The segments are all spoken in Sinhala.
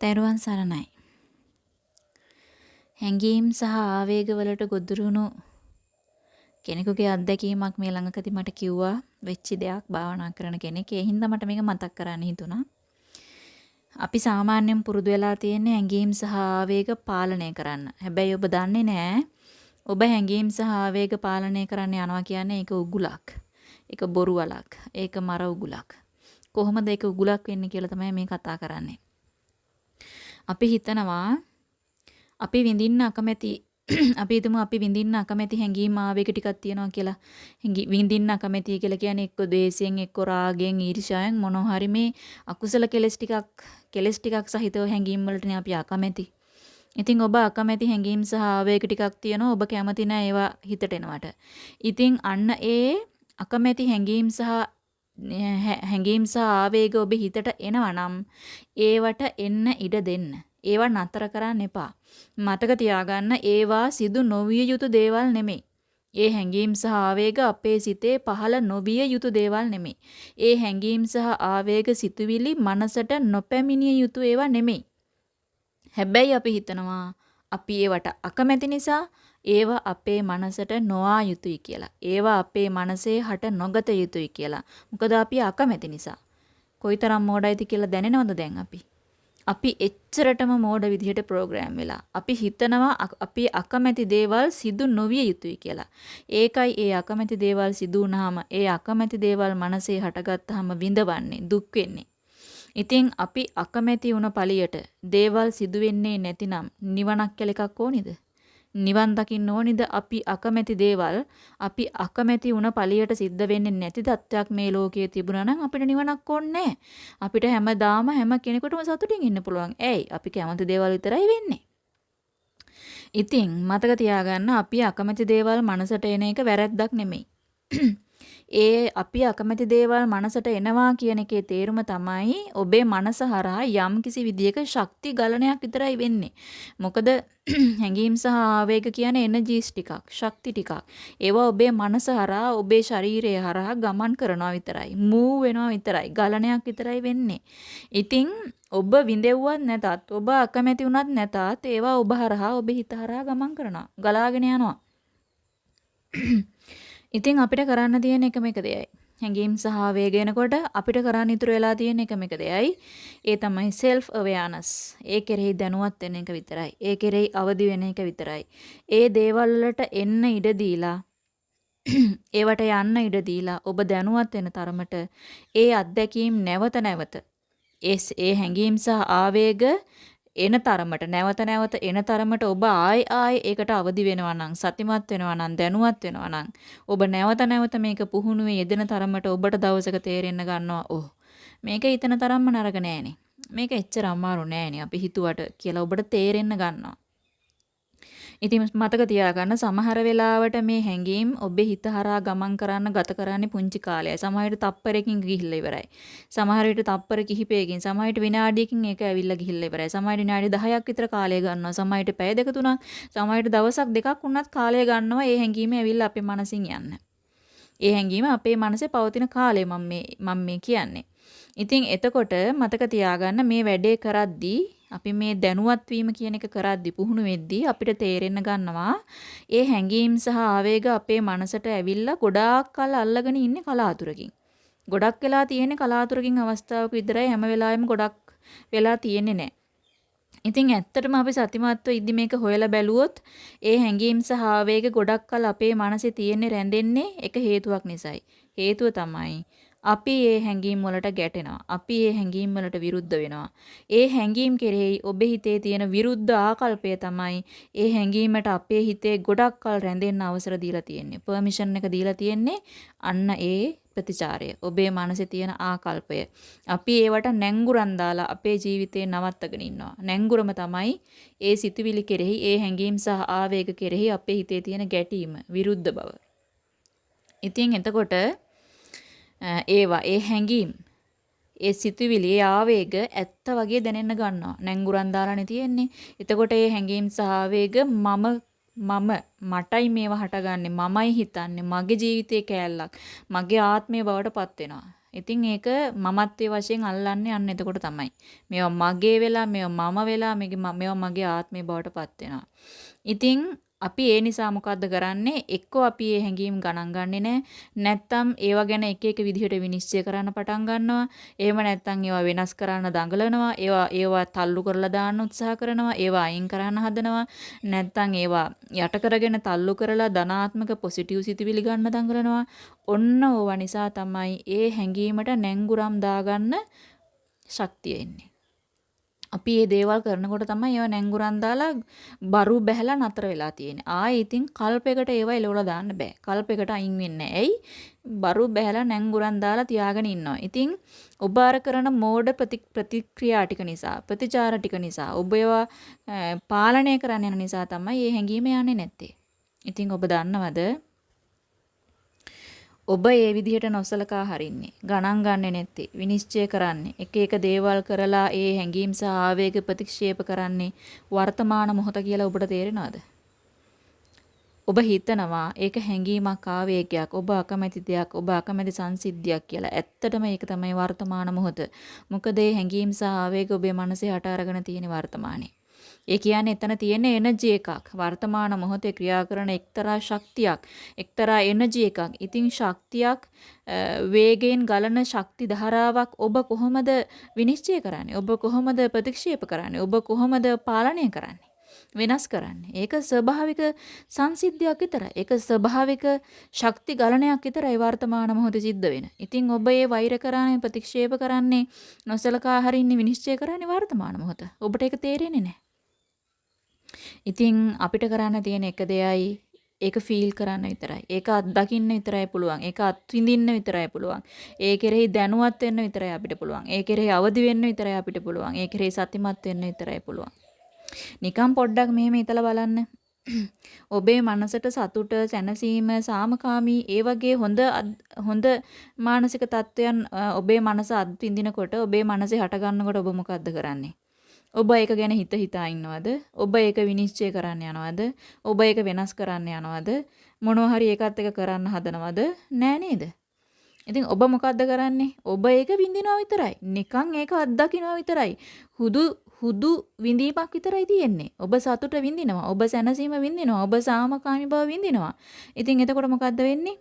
තෙරුවන් සරණයි. හැඟීම් සහ ආවේගවලට ගොදුරුණු කෙනෙකුගේ අත්දැකීමක් මේ ළඟකදී මට කිව්වා වෙච්ච දෙයක් භාවනා කරන කෙනෙක්. ඒ හින්දා මට මේක මතක් කරන්න හිතුණා. අපි සාමාන්‍යයෙන් පුරුදු වෙලා තියෙන්නේ හැඟීම් සහ ආවේග පාලනය කරන්න. හැබැයි ඔබ දන්නේ නැහැ ඔබ හැඟීම් සහ ආවේග පාලනය කරන්න යනවා කියන්නේ ඒක උගුලක්. ඒක බොරු වලක්. ඒක මර උගුලක්. කොහොමද ඒක උගුලක් වෙන්නේ කියලා තමයි මේ කතා කරන්නේ. අපි හිතනවා අපි විඳින්න අකමැති අපි හිතමු අපි විඳින්න අකමැති හැඟීම් ආවේග ටිකක් තියෙනවා කියලා. විඳින්න අකමැති කියලා කියන්නේ එක්ක ද්වේෂයෙන් එක්ක රාගයෙන් ඊර්ෂ්‍යාවෙන් මොනවා හරි මේ අකුසල කෙලස් ටිකක් කෙලස් ටිකක් සහිතව හැඟීම් වලටනේ අපි අකමැති. ඉතින් ඔබ අකමැති හැඟීම් සහ ආවේග ටිකක් තියෙනවා. ඔබ කැමති නැහැ ඒවා හිතට එනවට. ඉතින් අන්න ඒ අකමැති හැඟීම් සහ හැඟීම් සහ ආවේග ඔබේ හිතට එනවා නම් ඒවට එන්න ඉඩ දෙන්න. ඒවා නතර කරන්න එපා. මතක තියාගන්න ඒවා සිදු නොවිය යුතු දේවල් නෙමෙයි. ඒ හැඟීම් සහ ආවේග අපේ සිතේ පහළ නොවිය යුතු දේවල් නෙමෙයි. ඒ හැඟීම් සහ ආවේග සිතුවිලි මනසට නොපැමිණිය යුතු ඒවා නෙමෙයි. හැබැයි අපි හිතනවා අපි ඒවට අකමැති නිසා ඒවා අපේ මනසට නොආ යුතුයි කියලා. ඒවා අපේ මනසේ හට නොගත යුතුයි කියලා. මොකද අපි අකමැති නිසා. කොයිතරම් මෝඩයිද කියලා දැනෙනවද දැන් අපි? අපි එච්චරටම මෝඩ විදිහට ප්‍රෝග්‍රෑම් වෙලා. අපි හිතනවා අපි අකමැති දේවල් සිදු නොවිය යුතුයි කියලා. ඒකයි ඒ අකමැති දේවල් සිදු වුනහම ඒ අකමැති දේවල් මනසේ හටගත්තාම විඳවන්නේ දුක් වෙන්නේ. ඉතින් අපි අකමැති වුණ පළියට දේවල් සිදු වෙන්නේ නැතිනම් නිවනක් කියලා එකක් ඕනිද? නිවන් දකින්න ඕනිද අපි අකමැති දේවල් අපි අකමැති වුණ පළියට සිද්ධ වෙන්නේ නැති තත්ත්වයක් මේ ලෝකයේ තිබුණා නම් අපිට නිවනක් ඕනේ අපිට හැමදාම හැම කෙනෙකුටම සතුටින් ඉන්න පුළුවන්. ඇයි? අපි කැමති දේවල් විතරයි වෙන්නේ. ඉතින් මතක තියාගන්න අපි අකමැති දේවල් මනසට එන එක වැරැද්දක් නෙමෙයි. ඒ අපි අකමැති දේවල් මනසට එනවා කියන එකේ තේරුම තමයි ඔබේ මනස හරහා යම්කිසි විදියක ශක්ති ගලණයක් විතරයි වෙන්නේ. මොකද හැඟීම් සහ ආවේග කියන එනර්ජිස් ටිකක්, ශක්ති ටිකක්. ඒවා ඔබේ මනස හරහා ඔබේ ශරීරය හරහා ගමන් කරනවා විතරයි. මූව් වෙනවා විතරයි. ගලණයක් විතරයි වෙන්නේ. ඉතින් ඔබ විඳෙව්වත් නැතත් ඔබ අකමැති වුණත් නැතත් ඒවා ඔබ හරහා ඔබේ හිත හරහා ගමන් කරනවා. ගලාගෙන යනවා. ඉතින් අපිට කරන්න තියෙන එකම එක දෙයයි. හැඟීම් සහ වේග එනකොට අපිට කරන්න ඉතුරු වෙලා තියෙන එකම එක දෙයයි. ඒ තමයි self awareness. ඒ කෙරෙහි දැනුවත් වෙන එක විතරයි. ඒ කෙරෙහි අවදි වෙන එක විතරයි. ඒ දේවල් වලට එන්න ඉඩ දීලා ඒවට යන්න ඉඩ දීලා ඔබ දැනුවත් වෙන තරමට ඒ අත්දැකීම් නැවත නැවත ඒ හැඟීම් සහ ආවේග එන තරමට නැවත නැවත එන තරමට ඔබ ආයි ආයි ඒකට අවදි වෙනවා නම් සතිමත් වෙනවා නම් දැනුවත් වෙනවා නම් ඔබ නැවත නැවත මේක පුහුණුවේ යෙදෙන තරමට ඔබට දවසක තේරෙන්න ගන්නවා ඕ මේක ඊතන තරම්ම නරක නෑනේ. මේක එච්චර අමාරු නෑනේ. අපි හිතුවට කියලා ඔබට තේරෙන්න ගන්නවා. ඉතින් මතක තියාගන්න සමහර වෙලාවට මේ හැඟීම් ඔබේ හිත හරහා ගමන් කරන්න ගත කරන්නේ පුංචි කාලයයි. සමහර විට තප්පරයකින් ගිහිල්ලා ඉවරයි. සමහර විට තප්පර කිහිපයකින්, සමහර විට විනාඩියකින් ඒක ඇවිල්ලා ගිහිල්ලා ඉවරයි. සමහර විනාඩි 10ක් විතර කාලය ගන්නවා. සමහර විට පැය දෙක තුනක්, සමහර විට දවසක් දෙකක් වුණත් කාලය ගන්නවා. ඒ හැඟීම ඇවිල්ලා අපේ මනසින් යන්න. ඒ හැඟීම අපේ මනසේ පවතින කාලය මම මේ මම මේ කියන්නේ. ඉතින් එතකොට මතක තියාගන්න මේ වැඩේ කරද්දී අපි මේ දැනුවත් වීම කියන එක කරද්දී පුහුණු වෙද්දී අපිට තේරෙන්න ගන්නවා ඒ හැඟීම් සහ ආවේග අපේ මනසට ඇවිල්ලා ගොඩාක් කල් අල්ලගෙන ඉන්නේ කලාතුරකින්. ගොඩක් වෙලා තියෙන්නේ කලාතුරකින් අවස්ථාවක විතරයි හැම වෙලාවෙම ගොඩක් වෙලා තියෙන්නේ නැහැ. ඉතින් ඇත්තටම අපි සතිමත්ව ඉදි මේක හොයලා බැලුවොත් ඒ හැඟීම් සහ ආවේග ගොඩක් කල් අපේ මනසේ තියෙන්නේ රැඳෙන්නේ එක හේතුවක් නිසායි. හේතුව තමයි අපි ඒ හැඟීම් වලට ගැටෙනවා. අපි ඒ හැඟීම් වලට විරුද්ධ වෙනවා. ඒ හැඟීම් කෙරෙහි ඔබේ හිතේ තියෙන විරුද්ධ ආකල්පය තමයි ඒ හැඟීමට අපේ හිතේ ගොඩක් කල් රැඳෙන්න අවසර දීලා තියෙන්නේ. පර්මිෂන් එක දීලා තියෙන්නේ අන්න ඒ ප්‍රතිචාරය. ඔබේ මනසේ තියෙන ආකල්පය. අපි ඒවට නැංගුරන් දාලා අපේ ජීවිතේ නවත්තගෙන ඉන්නවා. නැංගුරම තමයි ඒ සිතුවිලි කෙරෙහි ඒ හැඟීම් සහ ආවේග කෙරෙහි අපේ හිතේ තියෙන ගැටීම, විරුද්ධ බව. ඉතින් එතකොට ඒවා ඒ හැඟීම් ඒ සිතුවිලි ඒ ආවේග ඇත්ත වගේ දැනෙන්න ගන්නවා. නැංගුරන් දාලානේ තියෙන්නේ. එතකොට ඒ හැඟීම් සහ ආවේග මම මම මටයි මේවා හටගන්නේ මමයි හිතන්නේ මගේ ජීවිතේ කෑල්ලක් මගේ ආත්මය බවට පත් වෙනවා. ඉතින් ඒක මමත්වයේ වශයෙන් අල්ලන්නේ අන්න එතකොට තමයි. මේවා මගේ වෙලා මේවා මම වෙලා මේවා මගේ ආත්මය බවට පත් වෙනවා. ඉතින් අපි ඒ නිසා මොකද්ද කරන්නේ? එක්කෝ අපි මේ හැඟීම් ගණන් ගන්නෙ නැහැ. නැත්තම් ඒවා ගැන එක එක විදිහට විනිශ්චය කරන්න පටන් ගන්නවා. එහෙම නැත්තම් ඒවා වෙනස් කරන්න දඟලනවා. ඒවා ඒවා තල්ලු කරලා දාන්න උත්සාහ කරනවා. ඒවා අයින් කරන්න හදනවා. නැත්තම් ඒවා යට කරගෙන තල්ලු කරලා ධනාත්මක පොසිටිව් සිතුවිලි ගන්න දඟලනවා. ඔන්න ඕවා නිසා තමයි ඒ හැඟීමට නැංගුරම් දාගන්න ශක්තිය එන්නේ. අපි මේ දේවල් කරනකොට තමයි ඒවා නැංගුරන් දාලා බරු බැහැලා නතර වෙලා තියෙන්නේ. ආයේ ඉතින් කල්පයකට ඒවා එලවලා දාන්න බෑ. කල්පයකට අයින් වෙන්නේ ඇයි? බරු බැහැලා නැංගුරන් දාලා තියාගෙන ඉන්නවා. ඉතින් ඔබ අර කරන මෝඩ ප්‍රතික්‍රියා ටික නිසා, ප්‍රතිචාර ටික නිසා, ඔබ ඒවා පාලනය කරන්න යන නිසා තමයි මේ හැඟීම යන්නේ නැත්තේ. ඉතින් ඔබ දන්නවද ඔබ ඒ විදිහට නොසලකා හරින්නේ. ගණන් ගන්නෙ නැත්තේ. විනිශ්චය කරන්නේ. එක එක දේවල් කරලා ඒ හැඟීම් සහ ආවේග ප්‍රතික්ෂේප කරන්නේ වර්තමාන මොහොත කියලා ඔබට තේරෙනවද? ඔබ හිතනවා ඒක හැඟීමක් ආවේගයක් ඔබ අකමැති දෙයක් ඔබ අකමැති සංසිද්ධියක් කියලා. ඇත්තටම ඒක තමයි වර්තමාන මොහොත. මොකද ඒ හැඟීම් සහ ආවේග ඔබේ මනසේ හට අරගෙන තියෙන වර්තමානයේ. ඒ කියන්නේ එතන තියෙන එනර්ජි එකක්. වර්තමාන මොහොතේ ක්‍රියා කරන එක්තරා ශක්තියක්, එක්තරා එනර්ජි එකක්. ඉතින් ශක්තියක් වේගයෙන් ගලන ශක්ති ධාරාවක් ඔබ කොහොමද විනිශ්චය කරන්නේ? ඔබ කොහොමද ප්‍රතික්ෂේප කරන්නේ? ඔබ කොහොමද පාලනය කරන්නේ? වෙනස් කරන්නේ. ඒක ස්වභාවික සංසිද්ධියක් විතරයි. ඒක ස්වභාවික ශක්ති ගලණයක් විතරයි වර්තමාන මොහොතේ සිද්ධ වෙන. ඉතින් ඔබ ඒ වෛර කරන්නේ ප්‍රතික්ෂේප කරන්නේ නොසලකා හරින්නේ විනිශ්චය කරන්නේ වර්තමාන මොහොත. ඔබට ඒක තේරෙන්නේ නැහැ. ඉතින් අපිට කරන්න තියෙන එක දෙයයි ඒක ෆීල් කරන්න විතරයි. ඒක අත්දකින්න විතරයි පුළුවන්. ඒක අත්විඳින්න විතරයි පුළුවන්. ඒ කෙරෙහි දැනුවත් වෙන්න විතරයි අපිට පුළුවන්. ඒ කෙරෙහි අවදි වෙන්න විතරයි අපිට පුළුවන්. ඒ කෙරෙහි සතිමත් වෙන්න විතරයි පුළුවන්. නිකම් පොඩ්ඩක් මෙහෙම හිතලා බලන්න. ඔබේ මනසට සතුට, සැනසීම, සාමකාමී ඒ වගේ හොඳ හොඳ මානසික තත්වයන් ඔබේ මනස අත්විඳිනකොට ඔබේ මනසේ හට ගන්නකොට ඔබ මොකද්ද කරන්නේ? ඔබ ඒක ගැන හිත හිතා ඉන්නවද? ඔබ ඒක විනිශ්චය කරන්න යනවද? ඔබ ඒක වෙනස් කරන්න යනවද? මොනවා හරි ඒකත් එක කරන්න හදනවද? නෑ නේද? ඉතින් ඔබ මොකද්ද කරන්නේ? ඔබ ඒක විඳිනවා විතරයි. නිකන් ඒක අත්දකින්නවා විතරයි. හුදු හුදු විඳීමක් විතරයි තියෙන්නේ. ඔබ සතුට විඳිනවා. ඔබ සැනසීම විඳිනවා. ඔබ සාමකාමී බව විඳිනවා. ඉතින් එතකොට මොකද්ද වෙන්නේ?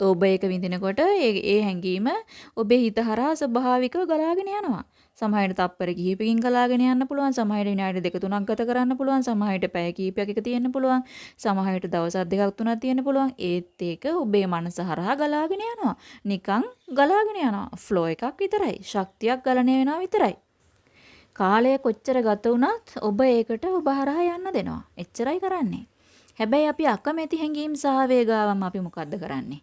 ඔබ ඒක විඳිනකොට ඒ හැඟීම ඔබේ හිත හරහා ස්වභාවිකව ගලාගෙන යනවා. සමහරවිට තප්පර කිහිපකින් ගලාගෙන යන්න පුළුවන්. සමහරවිට විනාඩි දෙක තුනක් ගත කරන්න පුළුවන්. සමහරවිට පැය කිහිපයක් එක තියෙන්න පුළුවන්. සමහරවිට දවස් දෙකක් තුනක් තියෙන්න පුළුවන්. ඒත් ඒක ඔබේ මනස හරහා ගලාගෙන යනවා. නිකන් ගලාගෙන යනවා. ෆ්ලෝ එකක් විතරයි. ශක්තියක් ගලණය වෙනවා විතරයි. කාලය කොච්චර ගත වුණත් ඔබ ඒකට ඔබ හරහා යන්න දෙනවා. එච්චරයි කරන්නේ. හැබැයි අපි අකමැති හැඟීම් සහ වේගාවම අපි මොකද්ද කරන්නේ?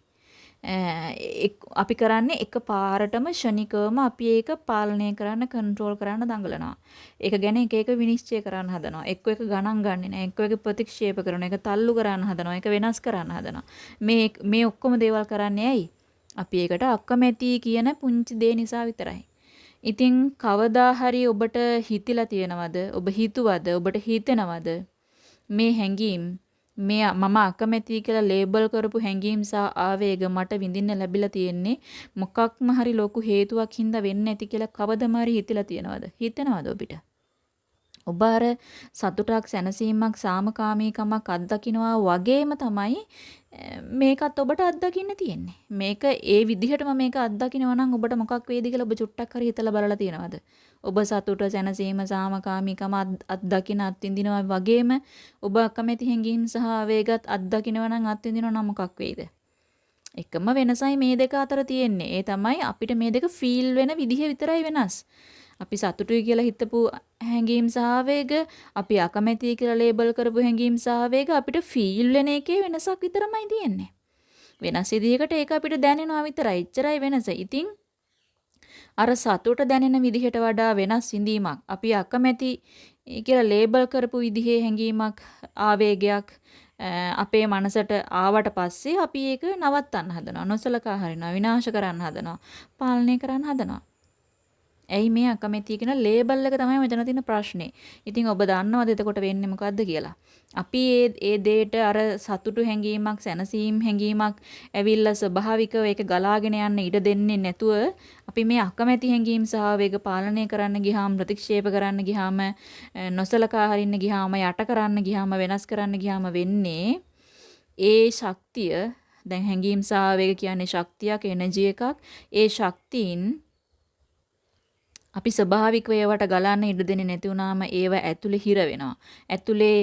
අපි කරන්නේ එක පාරටම ෂණිකවම අපි ඒක පාලනය කරන්න කන්ට්‍රෝල් කරන්න දඟලනවා. ඒක ගැන එක එක විනිශ්චය කරන්න හදනවා. එක්ක එක ගණන් ගන්නෙ නෑ. එක්ක එක ප්‍රතික්ෂේප කරනවා. එක තල්ලු කරන්න හදනවා. එක වෙනස් කරන්න හදනවා. මේ මේ ඔක්කොම දේවල් කරන්නේ ඇයි? අපි ඒකට අකමැති කියන පුංචි දේ නිසා විතරයි. ඉතින් කවදා හරි ඔබට හිතිලා තියෙනවද? ඔබ හිතුවද? ඔබට හිතෙනවද? මේ හැඟීම් මේ මම අකමැති කියලා ලේබල් කරපු හැඟීම් සහ ආවේග මට විඳින්න ලැබිලා තියෙන්නේ මොකක්ම හරි ලොකු හේතුවක් හින්දා වෙන්නේ නැති කියලා කවදම හරි හිතලා තියෙනවද? හිතෙනවද ඔබට? ඔබ අර සතුටක් සැනසීමක් සාමකාමීකමක් අත්දකින්නවා වගේම තමයි මේකත් ඔබට අත්දකින්න තියෙන්නේ. මේක ඒ විදිහටම මේක අත්දකින්නවා නම් ඔබට මොකක් වේද කියලා ඔබ චුට්ටක් හරි හිතලා බලලා තියෙනවද? ඔබ සතුට සැනසීම සාමකාමීකම අත්දකින්න අත්විඳිනවා වගේම ඔබ අකමැති හැඟීම් සහ වේගත් අත්දකින්නවා නම් අත්විඳිනවා නම් මොකක් වේද? එකම වෙනසයි මේ දෙක අතර තියෙන්නේ. ඒ තමයි අපිට මේ දෙක ෆීල් වෙන විදිහ විතරයි වෙනස්. අපි සතුටුයි කියලා හිතපු හැඟීම් සහ වේග අපි අකමැතියි කියලා ලේබල් කරපු හැඟීම් සහ වේග අපිට ෆීල් වෙන එකේ වෙනසක් විතරමයි තියෙන්නේ. වෙනස් විදිහකට ඒක අපිට දැනෙනවා විතරයි. එච්චරයි වෙනස. ඉතින් අර සතුට දැනෙන විදිහට වඩා වෙනස් විඳීමක් අපි අකමැති කියලා ලේබල් කරපු විදිහේ හැඟීමක් ආවේගයක් අපේ මනසට ආවට පස්සේ අපි ඒක නවත්තන්න හදනවා නොසලකා හරිනවා විනාශ කරන්න හදනවා පාලනය කරන්න හදනවා ඇයි මේ අකමැති කියන ලේබල් එක තමයි මෙතන තියෙන ප්‍රශ්නේ. ඉතින් ඔබ දන්නවද එතකොට වෙන්නේ මොකද්ද කියලා? අපි ඒ ඒ දෙයට අර සතුටු හැඟීමක්, සැනසීම් හැඟීමක් ඇවිල්ලා ස්වභාවිකව ඒක ගලාගෙන යන්න ඉඩ දෙන්නේ නැතුව අපි මේ අකමැති හැඟීම් සහ වේග පාලනය කරන්න ගියාම ප්‍රතික්ෂේප කරන්න ගියාම නොසලකා හරින්න ගියාම යට කරන්න ගියාම වෙනස් කරන්න ගියාම වෙන්නේ ඒ ශක්තිය දැන් හැඟීම් සහ වේග කියන්නේ ශක්තියක් එනර්ජි එකක් ඒ ශක්තියින් අපි ස්වභාවිකව ඒවට ගලන්න ඉඩ දෙන්නේ නැති වුනාම ඒව ඇතුලේ හිර වෙනවා. ඇතුලේ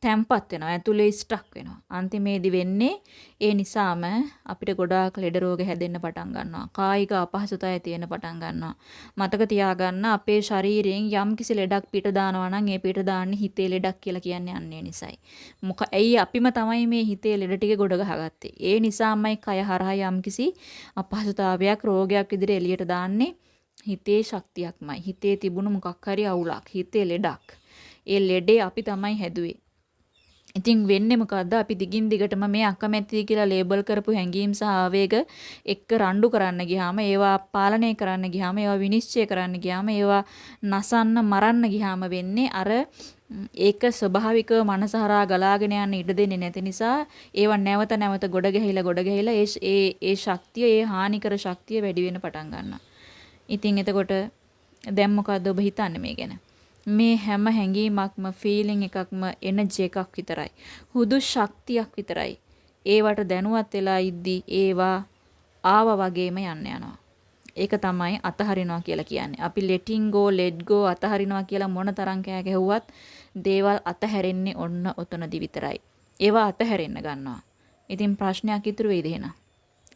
තැම්පත් වෙනවා. ඇතුලේ ස්ටක් වෙනවා. අන්තිමේදී වෙන්නේ ඒ නිසාම අපිට ගොඩාක් ලෙඩ රෝග හැදෙන්න පටන් ගන්නවා. කායික අපහසුතාවය තියෙන පටන් ගන්නවා. මතක තියාගන්න අපේ ශරීරයෙන් යම් කිසි ලෙඩක් පිට දානවා නම් ඒ පිට දාන්නේ හිතේ ලෙඩක් කියලා කියන්නේ අන්නේ නිසයි. මොක ඇයි අපිම තමයි මේ හිතේ ලෙඩ ටික ගොඩ ගහගත්තේ. ඒ නිසාමයි කය හරහා යම් කිසි අපහසුතාවයක් රෝගයක් විදිහට එළියට දාන්නේ හිතේ ශක්තියක්මයි. හිතේ තිබුණු මොකක් හරි අවුලක්, හිතේ ලෙඩක්. ඒ ලෙඩේ අපි තමයි හැදුවේ. ඉතින් වෙන්නේ මොකද්ද? අපි දිගින් දිගටම මේ අකමැති කියලා ලේබල් කරපු හැඟීම් සහ ආවේග එක්ක රණ්ඩු කරන්න ගියාම ඒවා පාලනය කරන්න ගියාම ඒවා විනිශ්චය කරන්න ගියාම ඒවා නසන්න මරන්න ගියාම වෙන්නේ අර ඒක ස්වභාවිකව මනස හරහා ගලාගෙන යන්න ඉඩ දෙන්නේ නැති නිසා ඒවා නැවත නැවත ගොඩ ගැහිලා ගොඩ ගැහිලා ඒ ඒ ශක්තිය ඒ හානිකර ශක්තිය වැඩි වෙන පටන් ගන්නවා. ඉතින් එතකොට දැන් මොකද්ද ඔබ හිතන්නේ මේ ගැන? මේ හැම හැඟීමක්ම ෆීලිං එකක්ම එනර්ජි එකක් විතරයි. හුදු ශක්තියක් විතරයි. ඒවට දැනුවත් වෙලා ඉද්දි ඒවා ආව වගේම යන්න යනවා. ඒක තමයි අතහරිනවා කියලා කියන්නේ. අපි letting go let go අතහරිනවා කියලා මොන තරම් කෑ ගැහුවත් දේවල් අතහැරෙන්නේ ඔන්න ඔතනදි විතරයි. ඒවා අතහැරෙන්න ගන්නවා. ඉතින් ප්‍රශ්නයක් ඉතුරු වෙයිද එහෙනම්?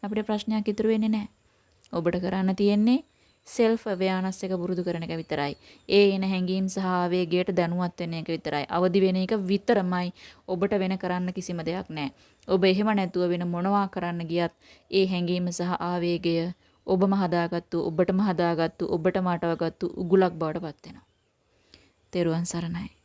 අපිට ප්‍රශ්නයක් ඉතුරු වෙන්නේ නැහැ. ඔබට කරන්න තියෙන්නේ self awareness එක පුරුදු කරන එක විතරයි. ඒ එන හැඟීම් සහ ආවේගයට දැනුවත් වෙන එක විතරයි. අවදි වෙන එක විතරමයි ඔබට වෙන කරන්න කිසිම දෙයක් නැහැ. ඔබ එහෙම නැතුව වෙන මොනවා කරන්න ගියත් ඒ හැඟීම සහ ආවේගය ඔබම හදාගත්තු, ඔබටම හදාගත්තු, ඔබටම අටවගත්තු උගුලක් බවට පත් වෙනවා. තෙරුවන් සරණයි.